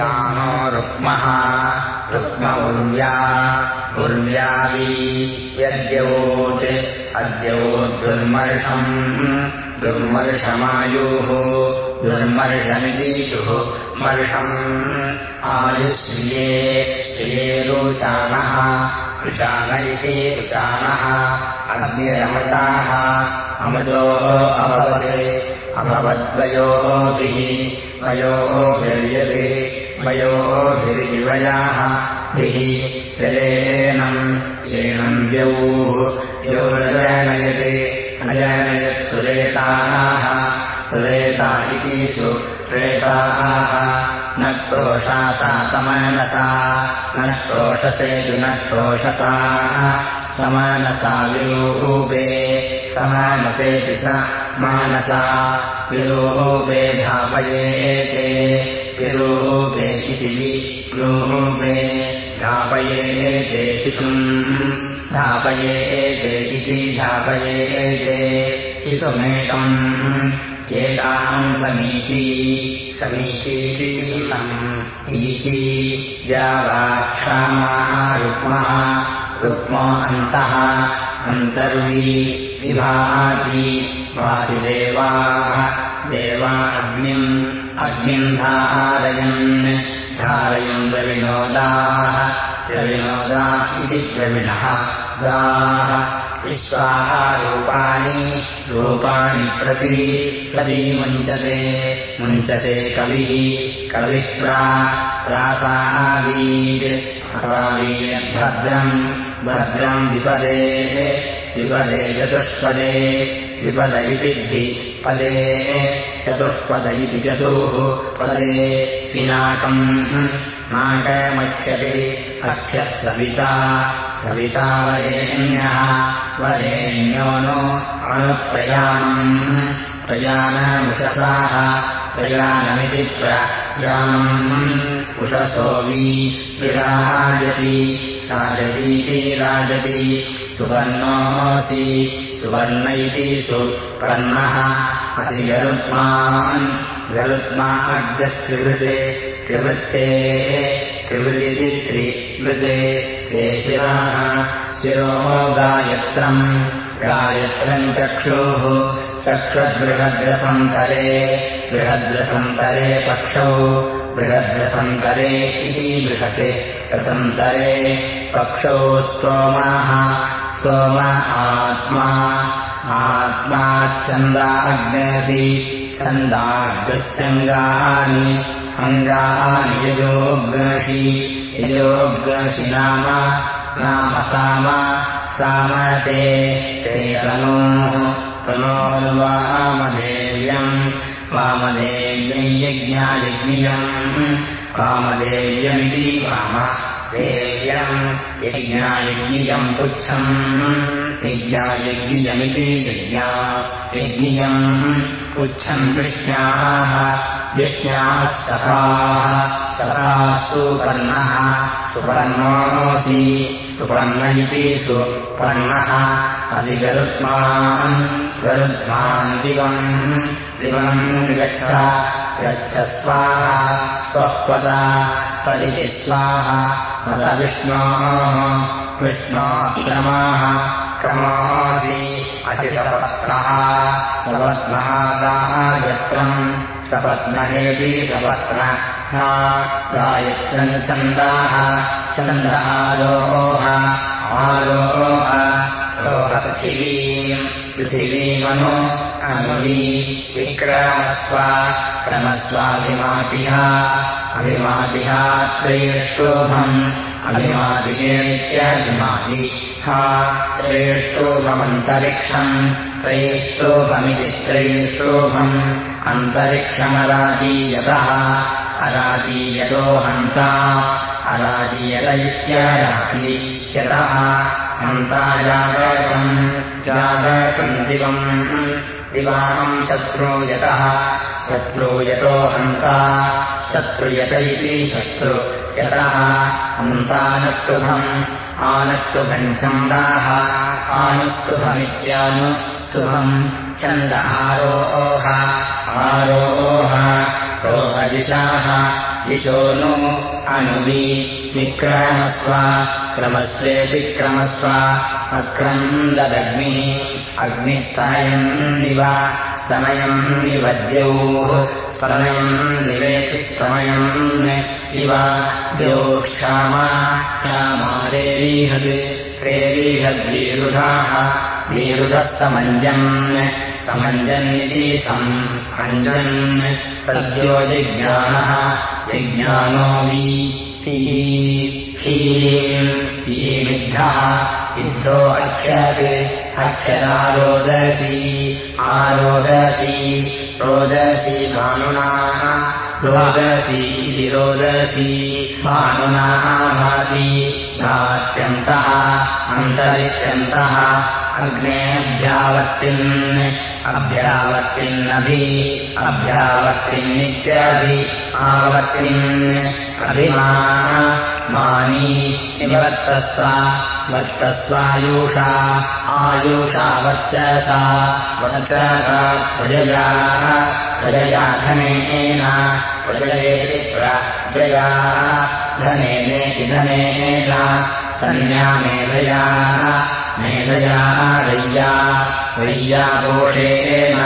रुक्मः रुक्म उर्व्या उर्व्यावी यद्यवोत् अद्योद्दुर्मर्षम् दुर्मर्षमायुः दुर्मर्षमिदीषुः मर्षम्। आयुश्रिये श्रिये रुचानः ऋषान इति रुचानः अग्निरमताः अमजोः अभवते अभवद्वयोभिः वयोभिर्यभिः वयोभिर्विवयाः भिः जलेनम् येनम् द्यौः योरजनयते अजनयत् सुरेताः सुरेता इति सुरेताः न क्रोशासा समनसा न क्रोशसे न क्रोशसा समानसा विलोरूपे समानसेति स मानसा विलोरूपे धापयेते इति विलोरूपे धापयेते शिशुम् धापयेते इति धापयेते इतुमेकम् एताम् समीची समीचीति ईची यावाक्षामा रुक्मः रुक्मो अन्तः अन्तर्वी विभाति वासिदेवाः देवा अग्निम् अग्निम् धारयन् धारयन् द्रविनोदाः द्रविनोदा इति द्रविणः गाः विश्वाः रूपाणि रूपाणि प्रति प्रति मुञ्चते मुञ्चते कविः कविः प्रासावीर् भद्रम् भद्रम् विपदे विपदे चतुष्पदे विपद इति द्विपदे चतुष्पद इति चतुः पदे पिनाकम् नाकमक्ष्यते अक्षः सविता सविता वरेण्यः वरेण्यो नो अणुप्रयाणम् प्रयाणमुषसाः प्रयाणमिति प्रयाणम् उषसोवी विराजति राजतीति राजति सुवर्णोऽसि सुवर्ण इति सुपर्णः असि गरुत्मान् गरुत्माग्रस्त्रिवृते त्रिवृत्ते त्रिवृदिति त्रिवृते ते शिराः शिरो गायत्रम् गायत्रम् चक्षोः चक्षुर्बृहद्रसन्तरे बृहद्रसन्तरे पक्षौ बृहद्रसन्तरे इति बृहते रसन्तरे पक्षौ स्तोमाः सोम आत्मा आत्माच्छन्दाग्नयति छन्दाग्रस्यङ्गानि अङ्गानि यजोग्रहि यजोग्रसि नाम नाम साम सामते ते तनोः तनोर्वामदेव्यम् वामदेव्यम् यज्ञायज्ञियम् वामदेव्यमिति वाम यज्ञायज्ञियम् पुच्छम् यज्ञायज्ञियमिति यज्ञा यज्ञियम् पुच्छम् कृष्ण्याः विष्ण्याः सखाः सखा सुपर्णः सुपर्णोऽसि सुपर्ण इति सुपर्णः अधिगरुत्मान् गरुत्मान् दिवम् दिवम् गच्छ गच्छ स्वाहा स्वःपदा पदिति स्वाहा पदविष्णोः विष्णो क्रमाः क्रमासि अशिषपत्रः सपत्नः गायत्रम् सपत्नहेति सपत्न गायत्रम् छन्दाः छन्दारोह आरोह रोहपृथिवीम् पृथिवीमनु अनुवी विक्रमस्व क्रमस्वाभिमापिः अभिमापिहा त्रयेष्टोभम् अभिमापिकेत्यभिमापि हा त्रयेष्टोभमन्तरिक्षम् त्रयेष्टोभमिति त्रयेष्टोभम् अन्तरिक्षमराजीयतः। अराजीयतो हन्ता अराजीयत इत्याराति यतः हन्ताजागतम् जागतम् दिवम्। दिवानम् शत्रो यतः शत्रो यतो हन्ता शत्रुयत इति शत्रु यतः हन्तानस्तुभम् आनस्तुभम् छन्दाः आनुस्तुभमित्यानुस्तुभम् छन्द आरोह रोहदिशाः दिशो नु अनुवि विक्रमस्व क्रमस्वेऽपिक्रमस्व अक्रन्ददग्निः अग्निः समयम् निव समयम् निवद्योः समयम् निवेति समयम् इव द्यो क्षामा क्षामारेरीहद् प्रेरीहद्वीरुधाः वीरुधः समञ्जन् समञ्जन्निति सम् अञ्जन् सद्यो जिज्ञानः विज्ञानो विद्धः इद्धो अक्षत् आरोदति रोदति भानुनाः रोदति इति रोदति भानुनाः भाति भात्यन्तः अन्तरिष्यन्तः अग्नेऽभ्यावर्तिन् अभ्यावर्तिन्नभि अभ्यावर्तिन्नित्यभि आवर्तिन् अभिमा मानी निवर्तस्व वर्तस्वायुषा आयुषा वर्चसा वर्चसा प्रजया प्रजया धनेन प्रजयेति प्रजया धनेनेति धनेन सन्न्या मेधया रय्या रय्या कोषेण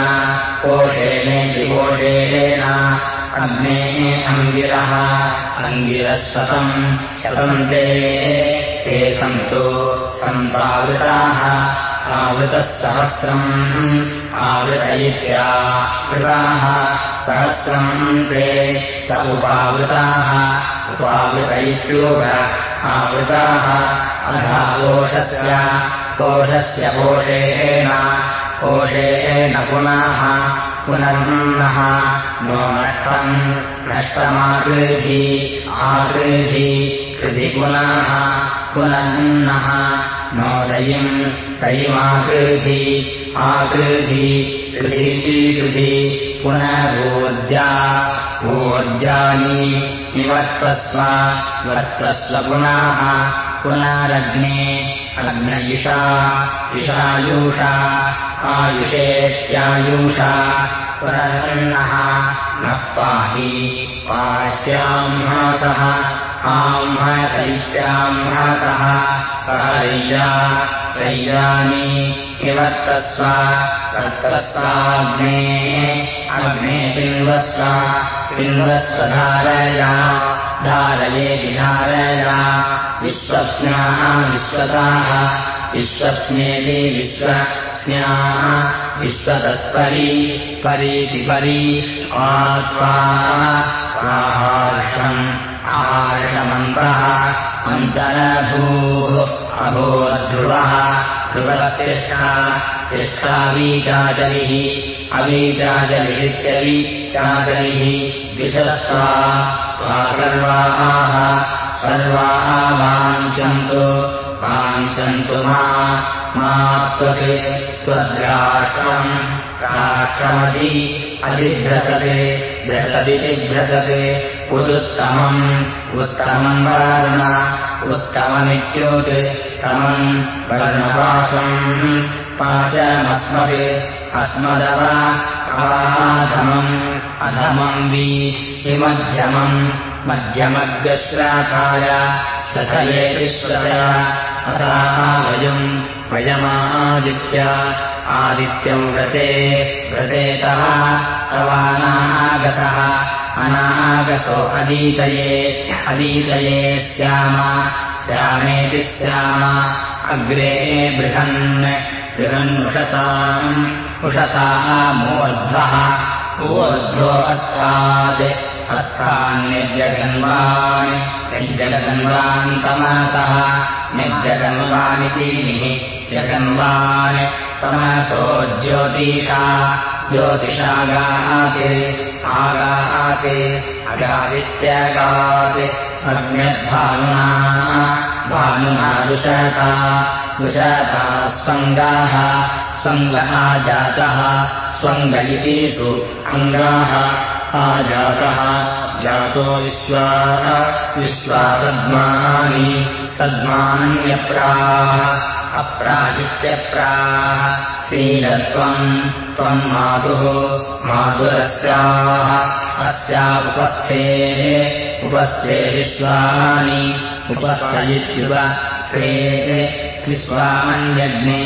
कोषेणेति कोषेण अग्नेः अङ्गिरः अङ्गिरः शतम् ते ते सन्तु सन्तावृताः आवृतः सहस्रम् आवृत इत्यावृताः सहस्रम् ते स उपावृताः उपावृत इत्योग आवृताः अधा कोशस्य कोशेन कोशेन पुनः पुनर्नः नो नष्टम् नष्टमाकृधि आकृधि कृधि पुनः पुनर्नः नो दयिम् दयिमाकृधि आकृधि कृधि पुनर्वोद्या ऊर्जानि निवर्तस्व वर्तस्व पुनः पुनरग्ने अग्नयिषा इषायुषा आयुषेत्यायुषा पुनर्नः नः पाहि पाश्याह्नातः आह्मतैत्याह्नातः सहरय्या रय्यानि निवर्तस्व वर्तस्वाग्ने अग्ने पिन्वस्व पिन्वस्व धारया धारयेति धारया विश्वस्न्याः विश्वताः विश्वस्नेति विश्वस्न्याः विश्वतस्परी परीति परी आत्वा आहार्षम् आहार्षमन्तः अन्तरभूः अभोध्रुवः ध्रुवतिष्ठा तिष्ठावीचाचलिः अवीचाचलिरित्यवीचाचलिः विशस्वा सर्वाः सर्वाः वाञ्छन्तु वाञ्छन्तु मा त्वत् त्वद्राष्ट्रम् अधिभ्रसते भ्रसदिति भ्रसते उदुत्तमम् उत्तमम् वर्ण उत्तममित्युत् तमम् वर्णपाशम् पाचमस्मत् अस्मदव अवाधमम् अधमम् वि विमध्यमम् मध्यमग्रश्राकाय सखये विश्वया अथाः वयम् वयमादित्य आदित्यम् व्रते व्रतेतः तवानागतः अनागतो अदीतये अदीतये स्याम श्यामेति स्याम अग्रे बृहन् बृहन्नुषसाम् उषसा मोध्वः ऊर्ध्वो अस्तात् अस्तान्निर्जगन्वान् निर्जगन्वान्तमसः निर्जगन्वानिति जगन्वान् तमसो ज्योतिषा। ज्योतिषागात् आगात्। अगादित्यगात्। अन्यद्भानुना भानुना दुषता। दुषता स्वङ्गाः। स्वङ्गः जातः। स्वङ्ग इति तु अङ्गाः आजातः जातो। विश्वाः। विश्वासद्मानि। सद्मान्यप्राः अप्रादित्यप्राः शीलत्वम् त्वम् मातुः। मातुरस्याः। अस्या उपस्थेः विश्वानि उपस्थयित्युप स्वे विश्वामन्यग्ने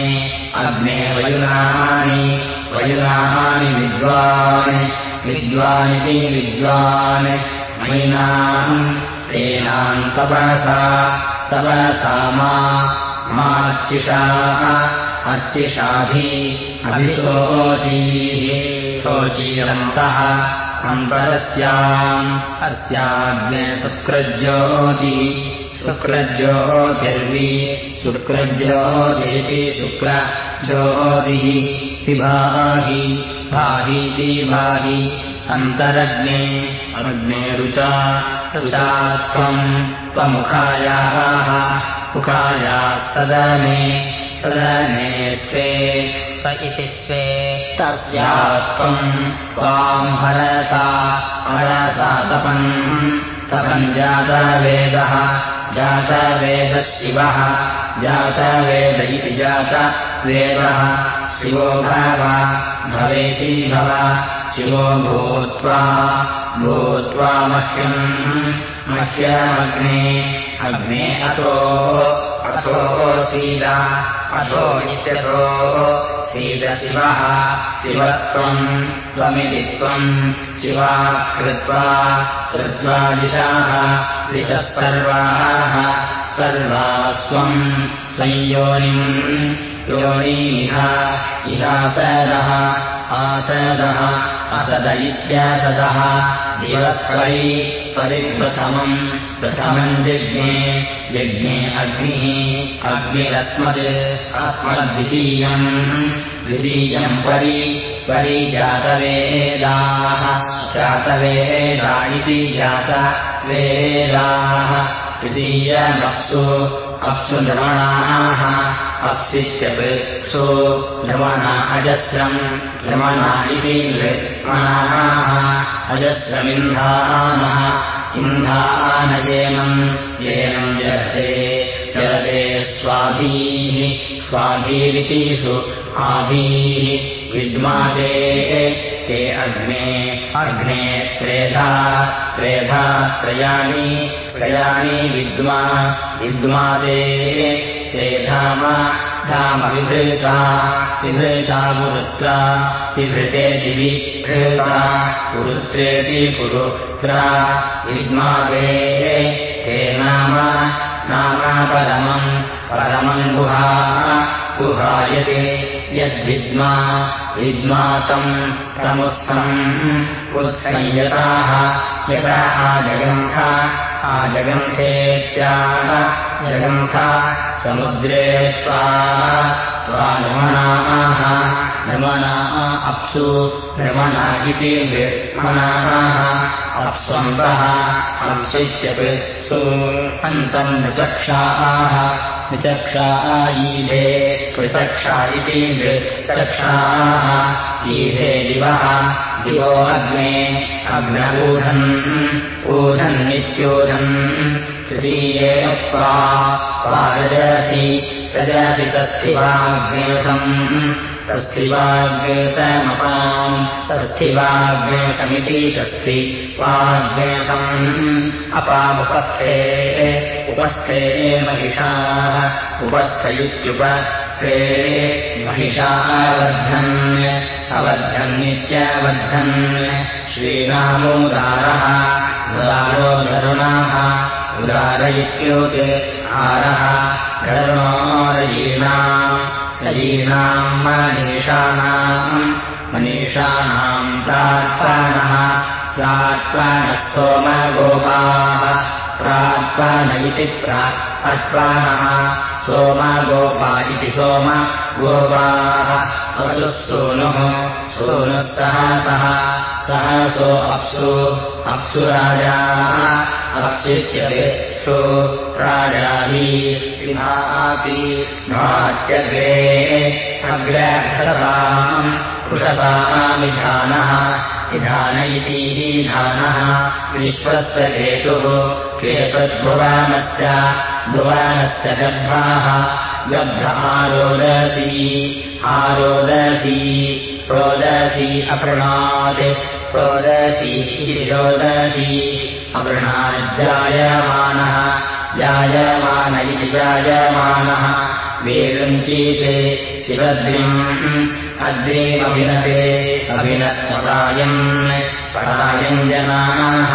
अग्ने वयुनानि। वयुनानि विद्वान् विद्वानिति विद्वान्। मैनाम् तेनाम् तपसा तपसा माच्युषाः अर्चिषाभि अभिशोचीः। शोचीरन्तः अन्तरस्याम् अस्याग्ने शुक्रज्योति शुक्रज्योतिर्वि शुक्रज्योतिरिति शुक्रज्योतिः विभाहि भाहीति भाहि अन्तरग्ने अग्ने रुचा रुचा त्वम् त्वमुखायाः मुखायाः सदने सदने स्वे स इति स्वे। तस्या त्वम् त्वाम् हरसा हरसा तपन् तपन् जातवेदः जातवेदशिवः जातवेद इति जातवेदः शिवो भव भवेति भव शिवो भूत्वा भूत्वा मह्यम् मह्यमग्ने अग्ने अथो अथो सीद अथो इत्यथो सीदशिवः शिवत्वम् त्वमिति त्वम् शिवा कृत्वा कृत्वा दिशाः दिशः सर्वाः स्वम् संयोनिम् योनीमिह इहासदः आसदः असद इत्यासदः दिवत्वरि परिप्रथमम् प्रथमम् जज्ञे यज्ञे अग्निः अग्निरस्मद् अस्मद्वितीयम् द्वितीयम् परि परिजातवेदाः जातवेदा इति जातवेदाः तृतीयमप्सु अप्सु नृमणाः अप्सित्यपृक्षु नृमणा अजस्रम्। नृमणा इति नृमणाः अजस्रमिन्धानः। इन्धानयेनम्। येनम् जलते जलते स्वाधीः। स्वाधीरितिषु आधीः विद्माते ते अग्ने अग्ने त्रेधा त्रेधा त्रयाणि त्रयाणि विद्मा विद्मादे ते धाम धामविभृता विभृता पुरुत्रा विभृते दिविभृता पुरुत्रेति पुरुत्रा विद्मादे ते नाम नामा परमम् परमम् गुहा गुहायते यद्विद्मा विद्मातम् तमुत्सम् उत्संयताः यथा आजगन्थ आजगन्थेत्याह जगन्थ समुद्रे त्वा नमनाः नमनाः अप्सु नमना इति मनाः अप्स्वन्तः अंशित्यपिस्तु अन्तम् विचक्षाः विचक्षायीधे पृचक्षा इति विचक्षाः ईधे दिवः दिवो अग्ने अग्नऊढन् ऊढन्नित्योढन् तृतीये रजसि रजसि तस्थिवाग्नेशम् तस्थिवाग्नेतमपाम् तस्थिवाग्नेतमिति तस्थि वाग्नेतम् अपामुपस्थे उपस्थे महिषाः उपस्थयुत्युपस्थे महिषाः वर्धन् अवर्धन्नित्यावर्धन् श्रीरामोदारः उदारो धरुणाः उदार इत्युक्ते आरः धर्मोरयीणाम् रयीणाम् मनीषाणाम् मनीषाणाम् प्रात्पानः प्रात्पानः सोमगोपाः प्रात्पान इति प्रात्पानः सोमगोपा इति सोम गोपाः अवसुसूनुः सूनुः सहसः सहसो अप्सु अप्सु राजाः अप्सित्यपेक्षु राजाभि विभाति भात्यग्रे अग्रक्षसाम् कृषसामिधानः विधान इति धानः विश्वस्य केतुः। भुवानश्च गर्भाः। गर्भ आरोदसी आरोदसी। रोदसी अपृणात् रोदसी इति रोदसी अपृणाज्जायमानः जायमान इति जायमानः। वेदञ्चीते शिवद्रिम् अद्रीमभिनते अभिनत्परायन् परायम् जनाः।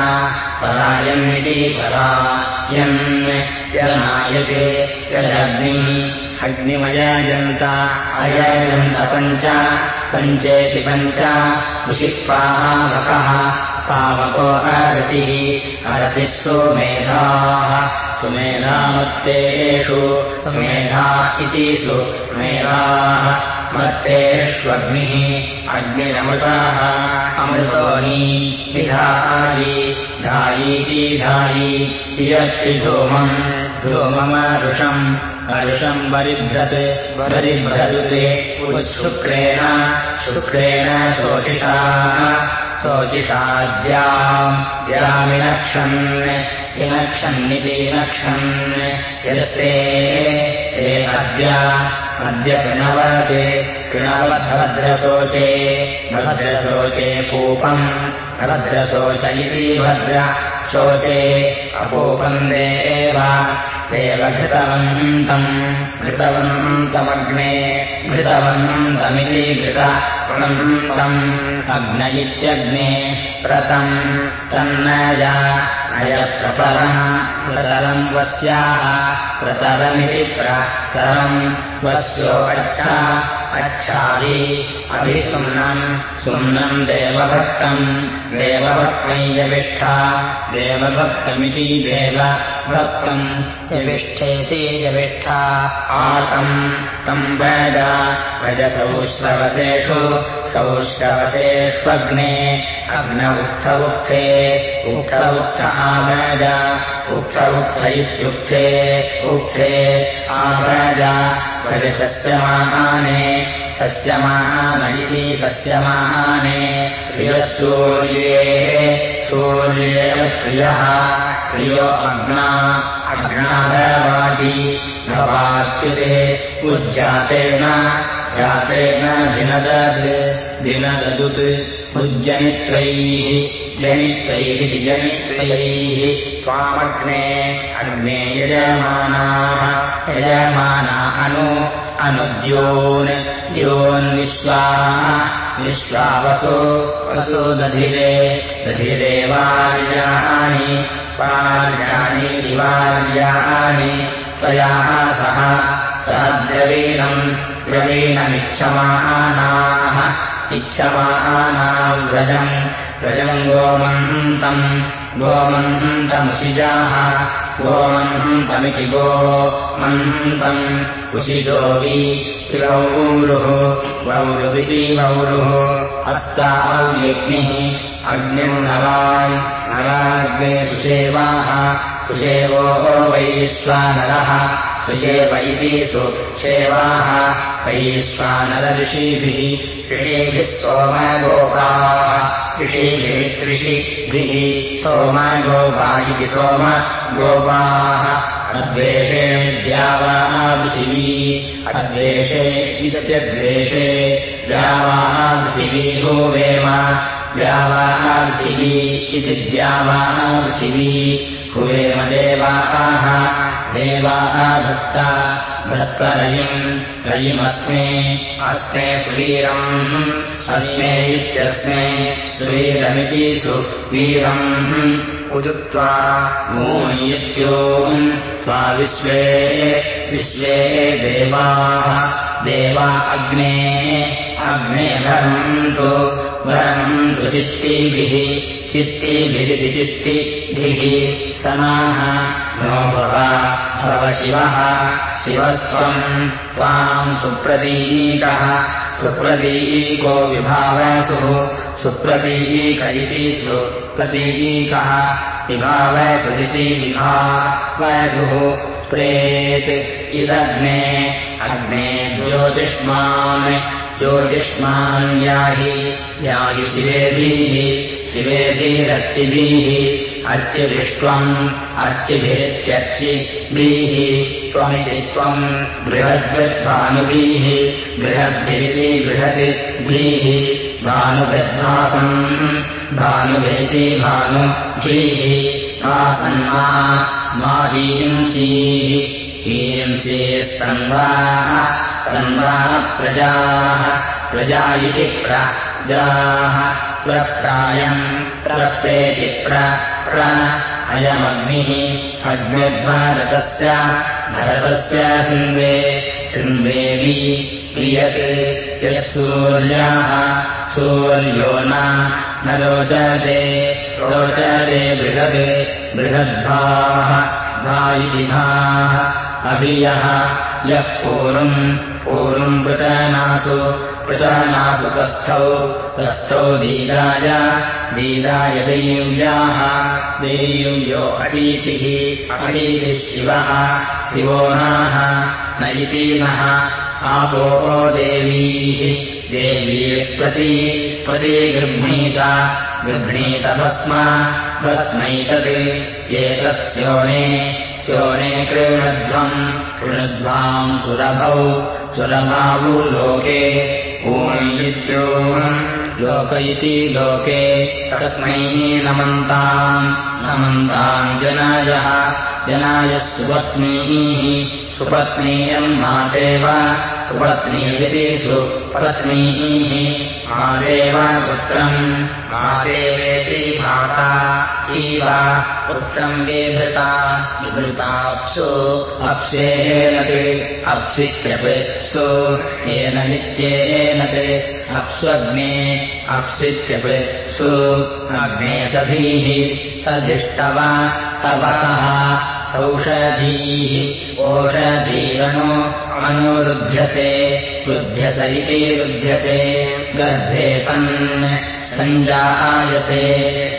परायन्निति परायन्। जनायते यदग्निः अग्निमयाजन्त अयजन्त पञ्च पञ्चेति पञ्च ऋषिपावकः पावको अरतिः अरतिः सुमेधाः सुमेधामत्तेषु सुमेधा इति सुमेधाः मत्तेष्वग्निः अग्निरमृताः अमृतोनी विधायि धायि यत्ति धूमम् धूममरुषम् अरुषम् वरिभ्रत् वरिभ्रदुते शुक्रेण। शुक्रेण शोषिषा शोचिषाद्याम्। द्यामिनक्षन् विनक्षन्निति नक्षन् यस्ते। ते अद्य। अद्य कृणवते। कृणवद्भद्रशोचे। भद्रशोचे पूपम्। भद्रशोच इति भद्र। शोचे अपूपम् देव घृतवन्तम् घृतवन्तमग्ने घृतवन्तमिति घृतवन्तम् अग्न इत्यग्ने व्रतम् तन्नज अयप्रतरः प्रतरम् वस्याः प्रतरमिति प्रतरम् वस्यो अच्छा अच्छादि अभिसुम्नम् सुम्नम् देवभक्तम्। देवभक्तम् यविष्ठा। देवभक्तमिति देवभक्तम्। यविष्ठेति यविष्ठा। आतम् तम् वद भजसौष्ठवसेषु सौष्ठवसेष्वग्ने अग्न उक्थ उक्थे उक्थ उक्थ आमज उक्थ इत्युक्थे उक्थे आमज भजसस्यमाने सस्यमाहान इति सस्यमाहाने प्रियसूर्ये सूर्येव प्रियः प्रियो अग्ना अग्नादवादी भवात्युते उज्जातेन जातेन दिनदद् दिनददुत् उज्जनित्रैः जनित्रैः जनित्रैः त्वामग्ने अग्ने यजमानाः यजमाना अनु अनुद्योन् द्योन्विश्वा विश्वावसु वसु दधिरे दधिरेवार्याणि पार्याणि दिवार्याणि त्वया सह द्रवीणम् द्रवीणमिच्छमानाः इच्छमानाम् व्रजम्। व्रजम् गोमन्तम्। गोमन्तमुषिजाः गोमन्तमिति गो मन्तम् कुशिजो वि वौरुः वौरुदिति वौरुः। हस्ताव्यग्निः अग्निम् नवान् नराग्ने सुसेवाः सुसेवो वैश्वानरः सुषेव इति सुसेवाः वैश्वानरऋषिभिः ऋषिभिः सोमगोपाः ऋषिभिः त्रिषिभिः सोमगोपा इति सोमगोपाः। अद्वेषे द्यावापृथिवी अद्वेषे इत्यद्वेषे द्यावापृथिवी भूवेम द्यावापृथिवी इति द्यावापृथिवी भुवेम देवाः देवाः भक्ता भक्तरयिम् रयिमस्मे अस्मे सुवीरम् अस्मे इत्यस्मे सुवीरमिति सुवीरम् उदुत्वा मूयित्योम् त्वा विश्वे विश्वे देवाः देवा अग्ने अग्ने भरन्तु भरन्तु चित्तिभिः चित्तिभिरिति चित्तिभिः समाः नो भव भव शिवः शिवस्त्वम् त्वाम् सुप्रतीकः सुप्रतीको विभावसुः सुप्रतीक इति सुप्रतीकः विभावसुरिति विभावसुः प्रेत् इदग्ने अग्ने ज्योतिष्मान् ज्योतिष्मान् याहि याहि शिवेभिः शिवेभिरर्चिभिः अर्चिभिष्त्वम् अर्चिभिरित्यर्चिभिः त्वमिति त्वम् बृहद्भिर्भानुभिः बृहद्भिरिति बृहद्भिः भानुभिर्भासम् भानुभिरिति भानुभिः मा हींसीः हींसी स्तम्भाः स्तम्भाः प्रजाः प्रजा इति प्रजाः प्रप्रायम् प्रप्रेति प्र अयमग्निः अग्निर्भारतस्य भरतस्य सिन्वे सिन्वेवी प्रियत् यत्सूर्याः सूर्यो न रोचते रोचते बृहद् बृहद्भाः भाः अभियः यः पूर्वम् पूर्वम् वृतनासु पृतनासु तस्थौ दीराय दीराय देव्याः देव्यो अटीचिः अटीतिः शिवः शिवो नाः न इति नः आपो देवीः देवी प्रति प्रति गृह्णीत गृह्णीतभस्म भस्मैतत् एतत्स्योने स्योने कृणध्वम् कृणध्वाम् सुरभौ सुरभावु लोके ऊर्जित्योम् लोक इति लोके तस्मै नमन्ताम्। नमन्ताम् जनायः। जनाय सुपत्नीः। सुपत्नीयम् मातेव सुपत्नीरिति सुपत्नीः मादेव पुत्रम् मादेवेति माता इव पुत्रम् विभृता विभृताप्सु अप्स्येन अप्सित्यपेत्सु येन नित्येन अप्स्वग्ने अप्सित्यपेत्सु अग्ने सधीः सधिष्टव तवसः औषधीः ओषधीरनु अनुरुध्यते रुध्यस इति रुध्यते। गर्भे सन् सञ्जायते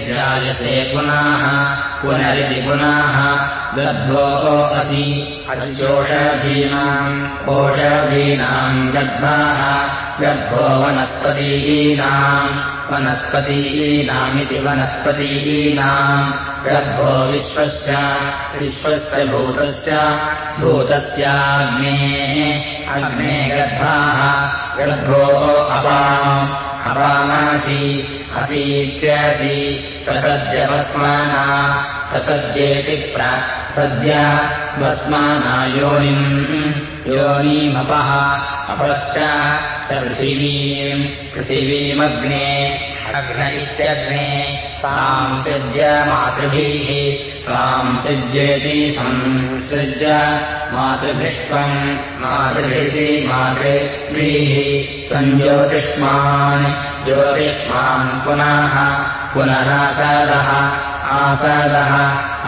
जायते पुनः पुनरिति पुनः। गर्भो असि अस्योषधीनाम् ओषधीनाम् गर्भाः। गर्भो वनस्पतीनाम् वनस्पतीनामिति वनस्पतीनाम् गर्भो विश्वस्य विश्वस्य भूतस्य भूतस्याग्नेः अग्ने गर्भाः गर्भो अपाम् अपामासि असीत्यसि प्रसद्यवस्माना प्रसद्येति प्रसद्य वस्माना योनिम् योनीमपः अपश्च पृथिवीम् पृथिवीमग्ने अग्न इत्यग्ने सांसृज्य मातृभिः सांसृज्येति संसृज्य मातृभिष्वम् मातृभिः मातृभिः। सञ्ज्योतिष्मान् ज्योतिष्मान् पुनः पुनरासदः आसदः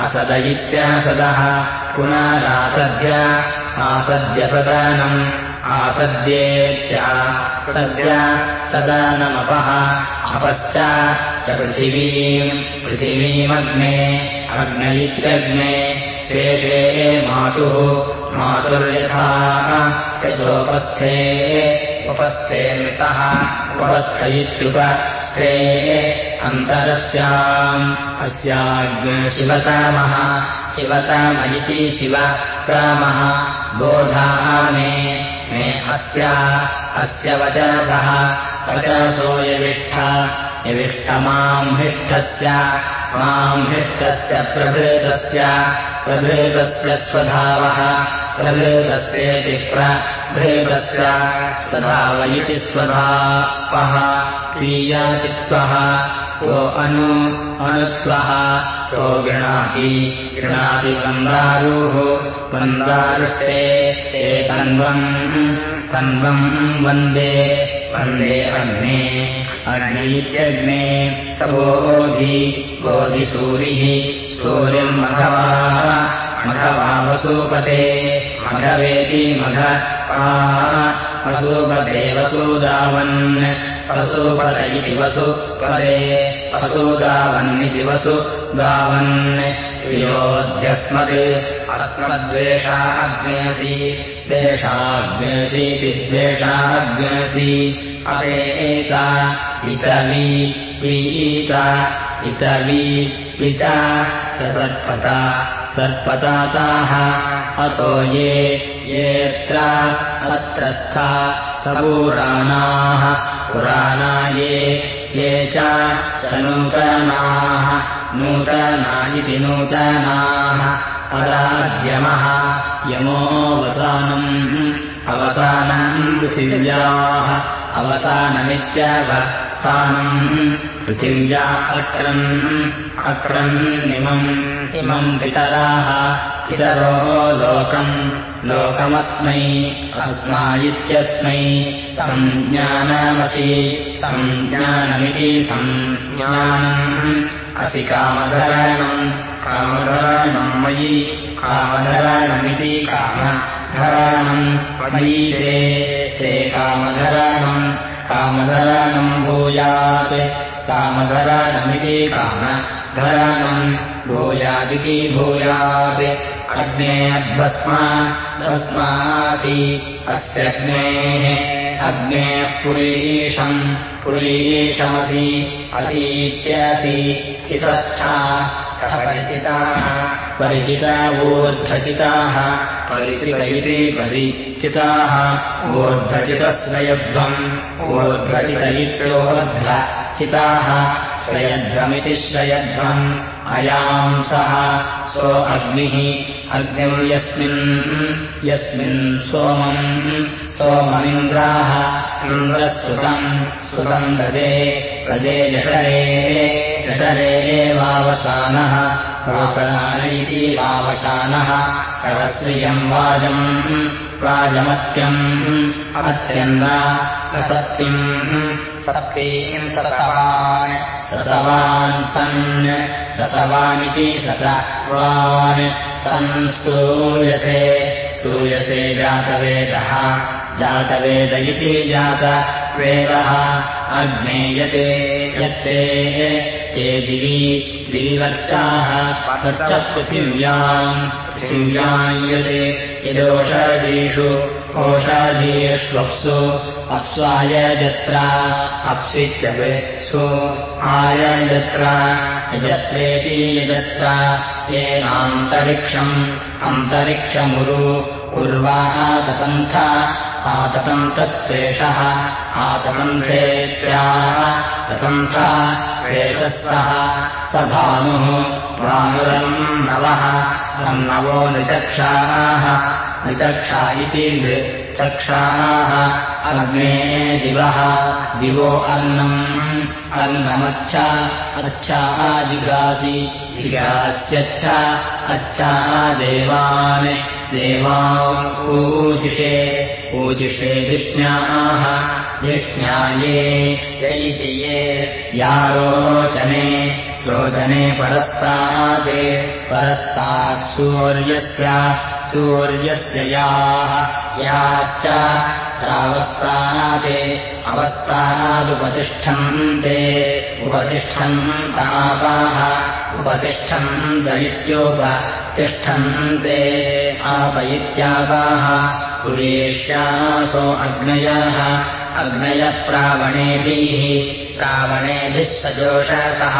असद इत्यासदः पुनरासद्य आसद्यसदानम् आसद्येत्या सद्य सदानमपः अपश्च च पृथिवीम् पृथिवीमग्ने अग्न इत्यग्ने शेषे मातुः मातुर्यथा यथोपस्थे उपस्थे मृतः उपस्थ इत्युपस्थे अन्तरस्याम् अस्याग्शिवतामः शिवताम इति शिवतामः बोधाः मे मे अस्य अस्य वचनतः वचसो यविष्ठ यविष्ठमाम् हिष्ठस्य माम् हिष्ठस्य प्रभृतस्य प्रभृतस्य स्वधावः प्रभृतस्येति प्रभृतस्य स्वधाव इति स्वधावः क्रियातित्वः को अनु अनुत्वः को गृणाति गृणाति वन्दारुः वन्दारुष्टे ते तन्वम् तन्वम् वन्दे वन्दे अग्ने अग्नीत्यग्ने सवोधि गोधिसूरिः सूर्यम् मघवा मघवा वसूपते मघवेति मघ वसूपते वसूदावन् वसूपत इति वसुपदे वसूदावन्निति वसु दावन् योऽध्यस्मत् अस्मद्वेषाग्नेसि द्वेषाग्नेसीति द्वेषाग्नेसि अपेता इतवी वीता इतवी च सर्पता सर्पताताः अतो ये येऽत्र अत्रस्था सपुराणाः पुराणा ये ये च नूतनाः नूतना इति नूतनाः। अदाद्यमः यमोऽवसानम् अवसानम् पृथिव्याः अवसानमित्यवसानम् पृथिव्या अक्रम् अक्रन्निमम् इमम् पितराः पितरो लोकम् लोकमस्मै अस्मा इत्यस्मै सञ्ज्ञानमसि सञ्ज्ञानमिति सञ्ज्ञानम् असि कामधरणम् कामधरणम् मयि कामधरणमिति कामधरणम् मयि ते कामधरणम् कामधरणम् भूयात्। कामधरणमिति कामधरणम् भूयादिति भूयात्। अग्ने अध्वस्मा भस्मासि अस्यग्नेः अग्नेः पुरीशम् पुरीशमसि असीत्यसि चितस्था सः परिचिताः परिचिता ऊर्ध्वचिताः परिचित इति परिचिताः ऊर्ध्वचितस्वयध्वम् ऊर्ध्वचित इत्योर्ध्वचिताः श्रयध्वमिति श्रयध्वम्। अयांसः सो अग्निः अग्निम् यस्मिन् यस्मिन् सोमम् सोममिन्द्राः इन्द्रस्तुतम् सुतम् ददे प्रजे जठरे जठरे एवावसानः वापरान इति वावसानः सरस्रियम् वाजम् वाजमत्यम् अत्यन्न सत्यम् सत्यम् सतवान् सतवान् सन् सतवानिति सतवान् संस्तूयसे स्तूयसे जातवेदः जातवेद इति जातवेदः अग्नेयते यत्ते ते दिवि दिविवर्चाः पृथिव्याम् पृथिव्याम् यते यदोषादीषु ओषाधीष्वप्सु अप्स्वायजत्र अप्सित्यसु आयजत्र यजत्रेति यजत्र येनान्तरिक्षम् अन्तरिक्षमुरु उर्वाः ततन्थ आततन्थस्वेषः आततन्थेत्याः ततन्थ वेषः स भानुः भानुरम् नवः नवो निचक्षाः निचक्षा इति चक्षाः अग्ने दिवः दिवो अन्नम्। अन्नमच्छ अच्छाः जिगासि। जिगास्यच्छ अच्छाः देवान्। देवान् पूजिषे पूजिषे जिष्ण्याः जिष्ण्याये यैति ये रोचने रोचने परस्तात् परस्तात् सूर्यस्य सूर्यस्य याः याश्च तावस्थानाते अवस्थानादुपतिष्ठन्ते। उपतिष्ठन्तापाः उपतिष्ठन् दयित्योपतिष्ठन्ते आप इत्यापाः पुरेष्यासो अग्नयः अग्नयप्रावणेभिः प्रावणेभिः सजोषसः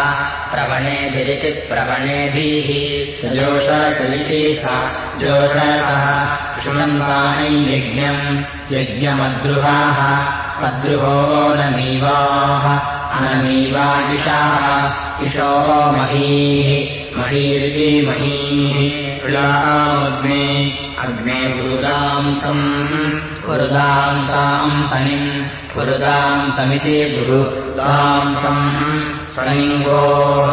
प्रवणेभिरिति प्रवणेभिः सजोषसलिति सा जोषसः शृण्वाणि यज्ञम् यज्ञमद्रुहाः अद्रुहो नमीवाः अनमीवादिशाः इषो महीः महीरिति महीः इळामग्ने अग्ने गुरुदांसम् पुरुदांसाम् सनिम् पुरुदाम् समिति गुरुदांसम् स्वनिङ्गोः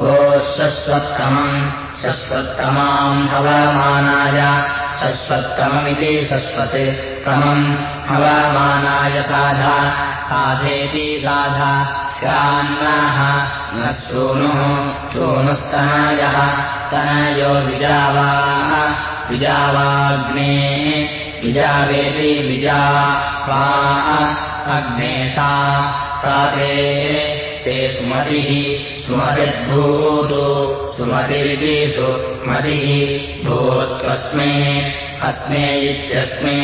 गोः शश्वत्तमम् शश्वत्तमाम् हवामानाय शश्वत्तममिति शश्वत् तमम् हवामानाय साधा साधेति साधा स्यान्नाः न सूनुः सूनुस्तनायः तनयो विजावाः विजावाग्ने विजावेति विजा वा अग्ने सा सा ते ते सुमतिः सुमतिर्भूतु सुमतिः भूत्वस्मे अस्मे इत्यस्मे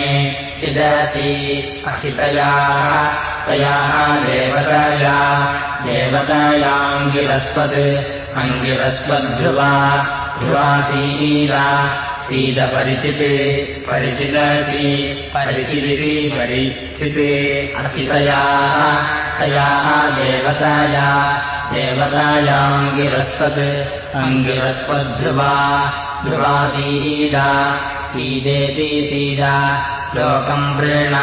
चिदसि असितयाः तयाः देवताया देवतायाम् गिरस्वत् अङ्गिरस्वध्रुवा ध्रुवा सीदा सीदपरिचिते परिचिति परिचिते असितया तया देवताया देवतायाङ्गिरस्वत् अङ्गिरस्वध्रुवा ध्रुवा सीदा सीदेति सीदा लोकम् प्रेण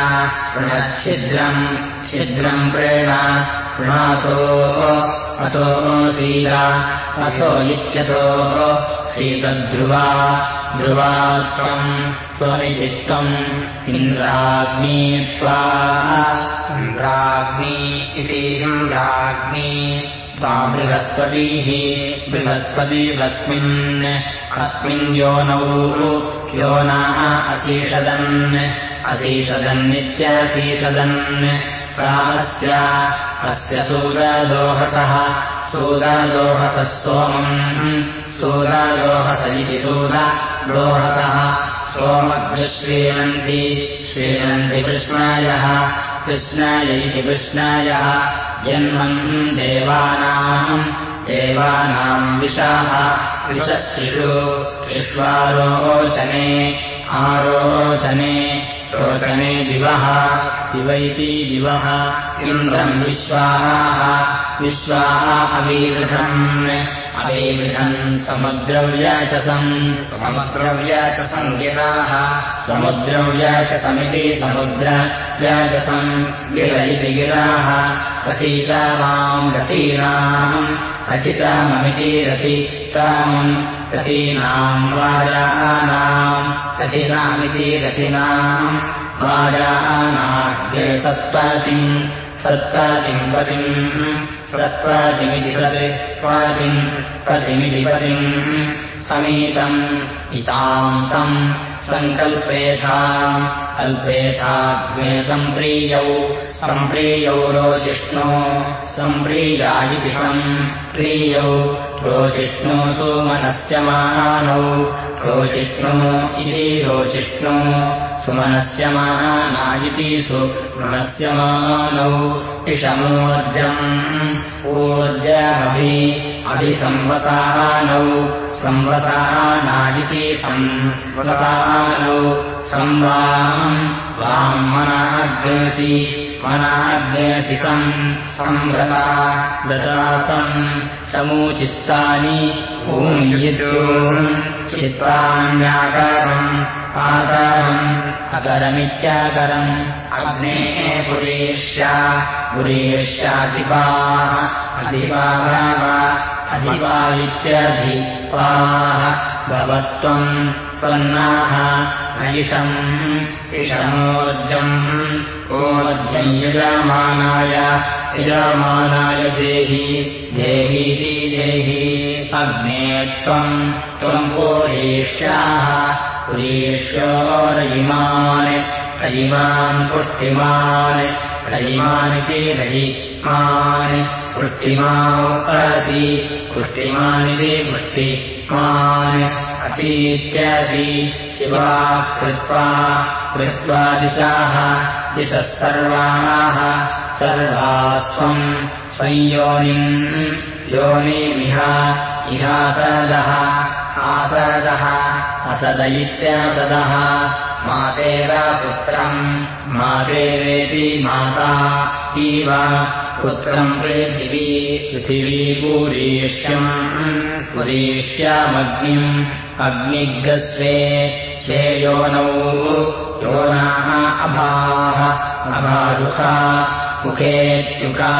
ऋणच्छिद्रम् छिद्रम् प्रेण ऋणातो अतो सीदा अथो नित्यतो शीतध्रुवा ध्रुवा त्वम् त्वमिति त्वम् इन्द्राग्नी त्वा इन्द्राग्नी इति इन्द्राग्नी त्वा बृहस्पतिः बृहस्पतिरस्मिन् अस्मिन् योनौ योनाः अशीषदन् अशीषदन्नित्यशीषदन् प्रास्य अस्य सूरदोहसः सूरदोहसः सोमम् सूरदोहस इति सूरदोहसः सोमभ्यश्रीणन्ति श्रीणन्ति कृष्णायः। कृष्णाय कृष्णायः। जन्मन् देवानाम्। देवानाम् विशाः। विशस्त्रिषु विश्वारोचने आरोचने रोचने दिवः दिवः इन्द्रम् विश्वाः विश्वाः अवीवृषम् अवीवृषन् समुद्रव्याचसम् समुद्रव्याचसम् गिराः समुद्रव्याचसमिति समुद्रव्याचसम् गिर इति गिराः रचीतामाम् रतीनाम् रचिताममिति रचिताम् रतीनाम् वाजानाम् रथिनामिति रथिनाम् वाजानाग्रे सत्पातिम् सत्पातिम् पतिम् सत्पातिमिति सत्पातिम् पतिमिति पतिम्। समीतम् इताम् सम् अल्पेथाग्ने सम्प्रीयौ सम्प्रीयौ रोजिष्णो इति सम्प्रीयौ रोजिष्णो सुमनस्यमानौ रोजिष्णो इति रोजिष्णो सुमनस्यमाना इति सुमनस्यमानौ इषमोर्जम् ऊर्जमभि अभिसंवतानौ संवताना इति संवतानौ संवाम् वाम् मनाग्रसि मनाग्रसिकम् संव्रता व्रतासम् समूचित्तानि ऊयितो चित्तान्याकारम् आकारम् अकरमित्याकरम्। अग्नेः पुरेष्या पुरेष्याधिपाः अधिपाभाव अधिपा इत्याधिपाः भवत्वम् त्वन्नाः नैषम् इषमोर्जम्। ओर्जम् यजमानाय यजमानाय देहि। देहीति देहि। अग्ने त्वम् त्वम् पुरेष्याः। पुरेष्योरयिमान् रयिमान् पुष्टिमान् रयिमानिति रयिमान् पुष्टिमासि पुष्टिमानिति पुष्टिमान् असीत्यसि शिवा कृत्वा कृत्वा दिशाः दिशः सर्वाः त्वम् संयोनिम् योनिमिह इहासदः आसदः असद मातेव पुत्रम् मातेवेति माता इव पुत्रम् पृथिवी। पृथिवी पूरीष्यम् पुरीष्यामग्निम् अग्निगस्वे स्वे योनौ योनाः अभाः। अभारुखा मुखेत्युका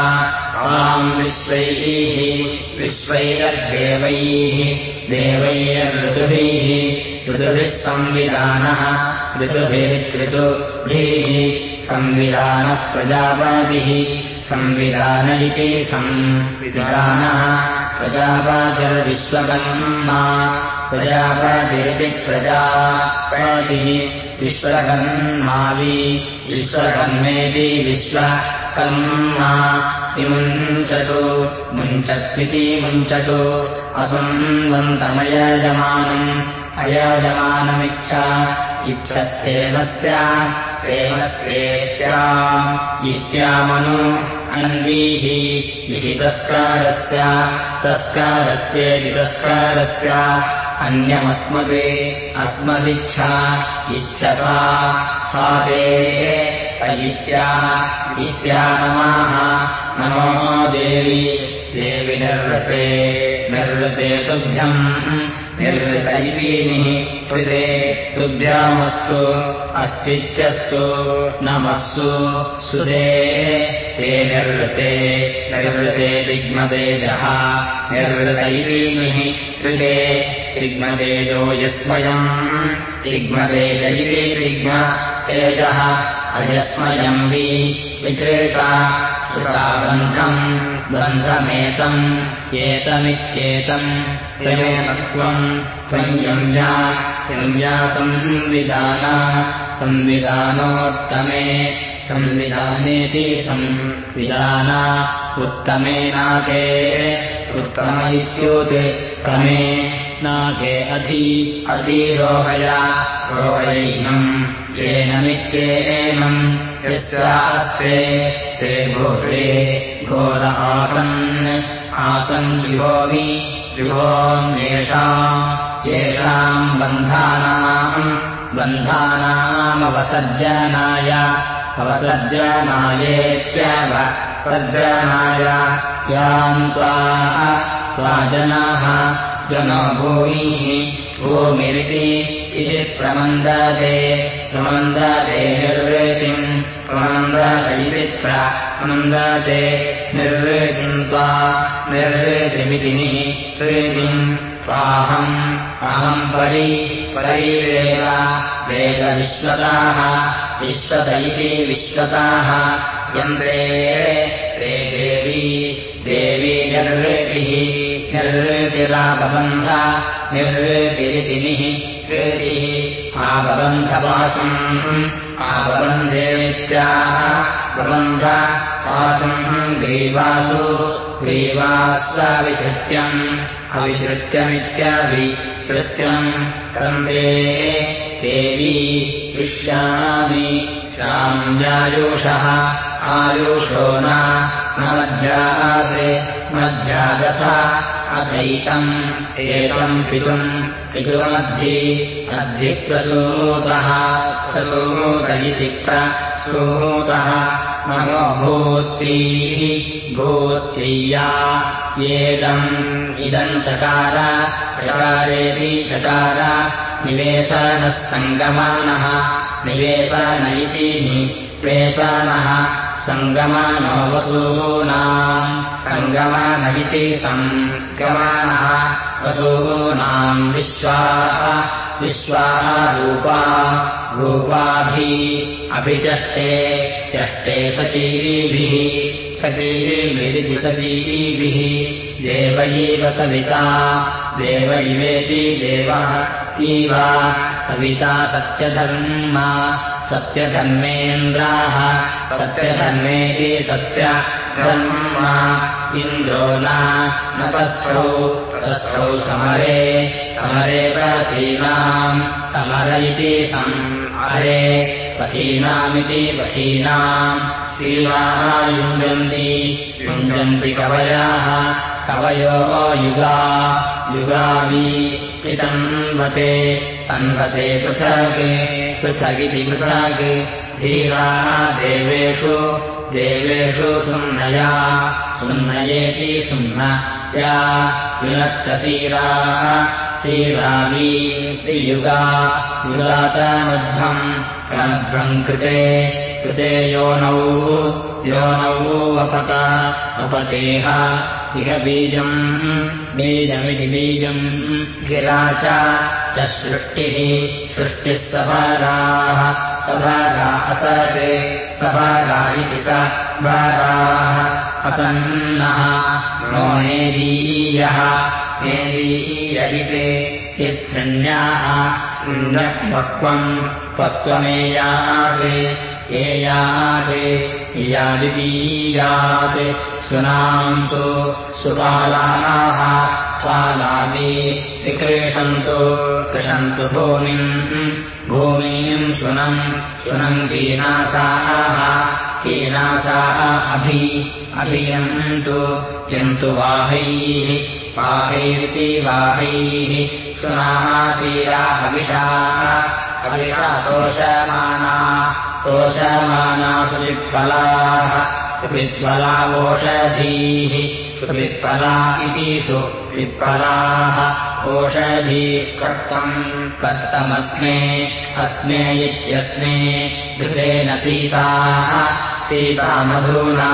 आम् विश्वैः विश्वैरद्देवैः देवैरऋतुभिः ऋतुभिः संविधानः ऋतुभिर्ऋतुभिः संविधानः प्रजापातिः संविधान इति संविधानः प्रजापातिर्विश्वकर्मा प्रजापातिरिति प्रजापातिः विश्वकर्मावि विश्वकर्मेति विश्वकर्मा। मुञ्चतु मुञ्चत्विति मुञ्चतु असुन्वन्तमयजमानम् अयजमानमिच्छा इच्छत्येव देवस्येत्या इत्यामनु अन्वीः विहितस्कारस्य तस्कारस्येति तस्कारस्य अन्यमस्मदे अस्मदिच्छा सा ते इत्या इत्यानमाः नमो देवी देवि निर्वृते निर्वृते तुभ्यम् निर्वृतैवीनिः कृते तुभ्यामस्तु अस्तित्यस्तु नमस्तु सुदे ते निर्वृते निर्वृते दिग्मदेजः निर्वृतैवीनिः कृते। दिग्मदेजो यस्मयम् दिग्मदेजैरे दिग्म तेजः अयस्मयम् वि विचेता सुराबन्धम् बन्धमेतम् एतमित्येतम् त्वम् यञ्जा यञ्जा संविधाना संविधानोत्तमे संविधानेति संविधाना उत्तमे नाके उत्तम इत्युत्तमे नाके अधि अधिरोहया रोहयैनम् येनमित्येनम् यस्यास्ते ते घोरे आसन्। आसन् जुहोमि जुहोम्येषाम् येषाम् बन्धानाम् बन्धानामवसर्जनाय अवसर्जनायेत्यवसर्जनाय याम् त्वा जनाः जनो भूमिः भूमिरिति इति प्रमन्दते प्रमन्दते निर्वृतिम् प्रमन्दतैति प्रमन्दते निर्वृतिम् त्वा निर्वृतिमितिनिः प्रीतिम् स्वाहम् अहम् परि परिवेद वेदविश्वताः विश्वत इति विश्वताः यन्त्रे ते देवी देवी निर्वृतिः निर्वृतिरापबन्ध निर्वृतिरितिनिः कृतिः आपबन्धपाशम् आपबन्धेत्याः प्रबन्ध पाशम् ग्रीवासु ग्रीवास्वाविधृत्यम् अविधृत्यमित्याभिश्रुत्यम् कन्दे देवी विश्यामि श्याम्यायुषः आयुषो न मध्यात् मध्यादथ अथैतम् एतम् पितुम् पितुमद्धि अधिप्रसूतः प्रसूत इति प्रसूतः मनो भूत्रीः भूत्रीया येदम् इदम् चकार चकारेति चकार निवेशनः सङ्गमानः निवेशन इति निवेशनः सङ्गमानो वसूनाम् सङ्गमान इति सङ्गमानः वसूनाम् विश्वाः। विश्वाः रूपा। रूपाभिः अभिचष्टे चष्टे सचीभिः सचीभिरिति सचीभिः देवैव सविता। देव इवेति देवः इव। सविता सत्यधर्मा सत्यधर्मेन्द्राः सत्यधर्मेति सत्यधर्मा इन्द्रो न तस्थौ तस्थौ समरे समरे पथीनाम् समर इति संहरे पथीनामिति पथीनाम् श्रीवाः युञ्जन्ति युञ्जन्ति कवयाः कवयो युगा युगावि पितन्वते तन्वते पृथक् पृथगिति पृथक् धीराः देवेषु देवेषु सुम्नया सुम्नयेति सुम्नया विनक्तशीराः श्रीरावी त्रियुगा युगातमध्वम् कमध्वम् कृते कृते योनौ योनौ अपत अपतेह इह बीजम् बीजमिति बीजम् गिरा च सृष्टिः सृष्टिः सभागाः सभागा असत् सभागा इति स भागाः असन्नः नो नेदीयः नेदीय इति इत्सृण्याः शृण्यक्वम् पक्वमेयाते येयाते यादितीयात् सुनांसु सुपालाः स्वालापि विक्रीषन्तु कृषन्तु भूमिम् भूमीम् शुनम् शुनम् कीनासाः कीनासाः अभि अभियन्तु यन्तु वाहैः वाहैरिति वाहैः शुनासीरा हविषाः हविषा तोषमाना तोषमाना सुविफलाः सुविफलावोषधीः सुविफला इति सुविफलाः ओषधी कर्तम् कर्तमस्मे अस्मे इत्यस्मे घृतेन सीताः सीता मधूना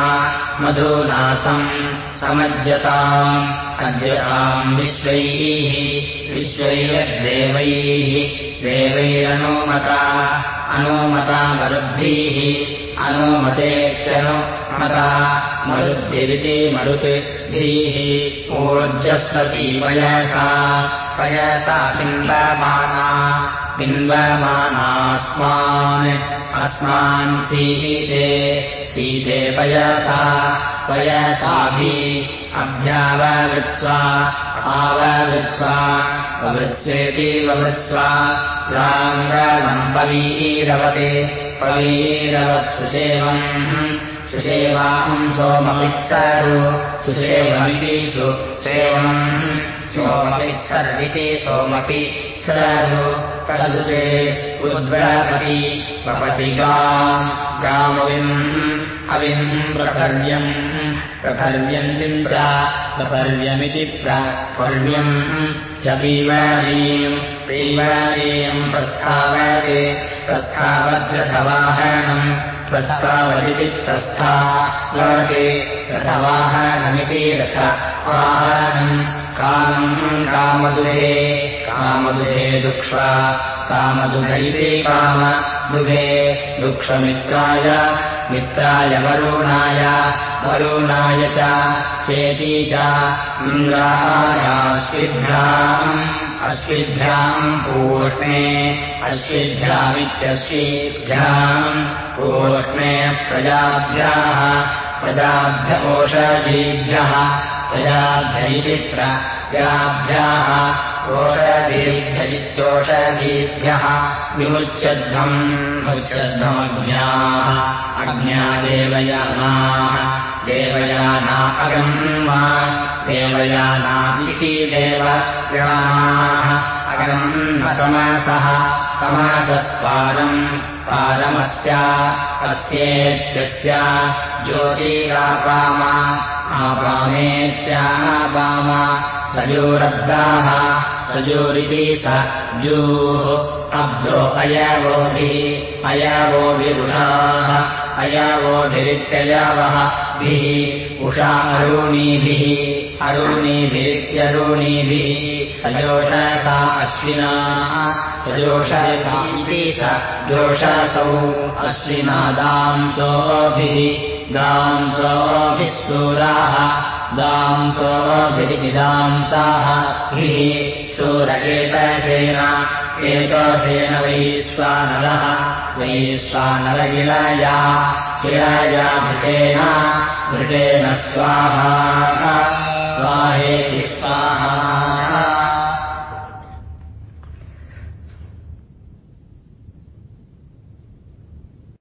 मधूनासम् समज्यताम् अद्यताम् विश्वैः विश्वैर्देवैः देवैरनुमता अनुमता मरुद्भिः मरुद्भिरिति मरुद्भिः ऊर्जस्वती वयसा पयसा बिम्बमाना बिम्बमानास्मान् अस्मान् सीते सीते पयसा पयसाभिः अभ्याववृत्स्वा आववृत्स्वा ववृत्स्वेति ववृत्स्वा राङ्गम् पवीरवते पवीरवत्सुसेवम् सुसेवाम् सोमपित्सरु। सुसेवमिति सुसेवम् सोमपित्सर्विति सोमपि सरु तदुते उद्वपति वपति गाम् गामविम् अविम् प्रपर्यम् प्रपर्यन्तिम् च प्रपर्यमिति प्रपर्यम् च पीवारीम् पीवारीयम् प्रस्थावयति। प्रस्थावद्रथवाहनम् प्रस्थावदिति प्रस्था भवति रथवाहनमिति रथवाहनम् कामम् कामदुहे कामदुहे दुक्ष्वा कामदुघैते कामदुघे दुःखमित्राय मित्राय वरुणाय वरुणाय चेति च इन्द्रायाश्विभ्याम् अश्विभ्याम् पूष्णे अश्विभ्यामित्यश्विभ्याम् पूष्णे प्रजाभ्याः प्रजाभ्यपोषधीभ्यः ओषधीभ्य इत्योषधीभ्यः विमुच्यध्वम् मुच्यध्वमज्ञाः अज्ञा देवयानाः देवयाना अगम्मा देवयाना इति देवयानाः अगम् समसः समासस्पारम् पारमस्य अस्येत्यस्य आपामेत्यापाम सजोरब्दाः सजोरिति सजूः अब्दो अयवोभिः अयवोभिरुषाः अयवोभिरित्ययवः भिः उषा अरूणीभिः अरूणीभिरित्यरूणीभिः सजोषसा अश्विनाः सजोषसा स जोषसौ अश्विनादान्तोभिः दान्तोऽ सूराः दान्तोऽभिन्ताः ह्रिः सूर एकशेन वैश्वानरः वैश्वानर वैश्वानरया शिलाया भृतेन भृतेन स्वाहा स्वाहेति स्वाहा।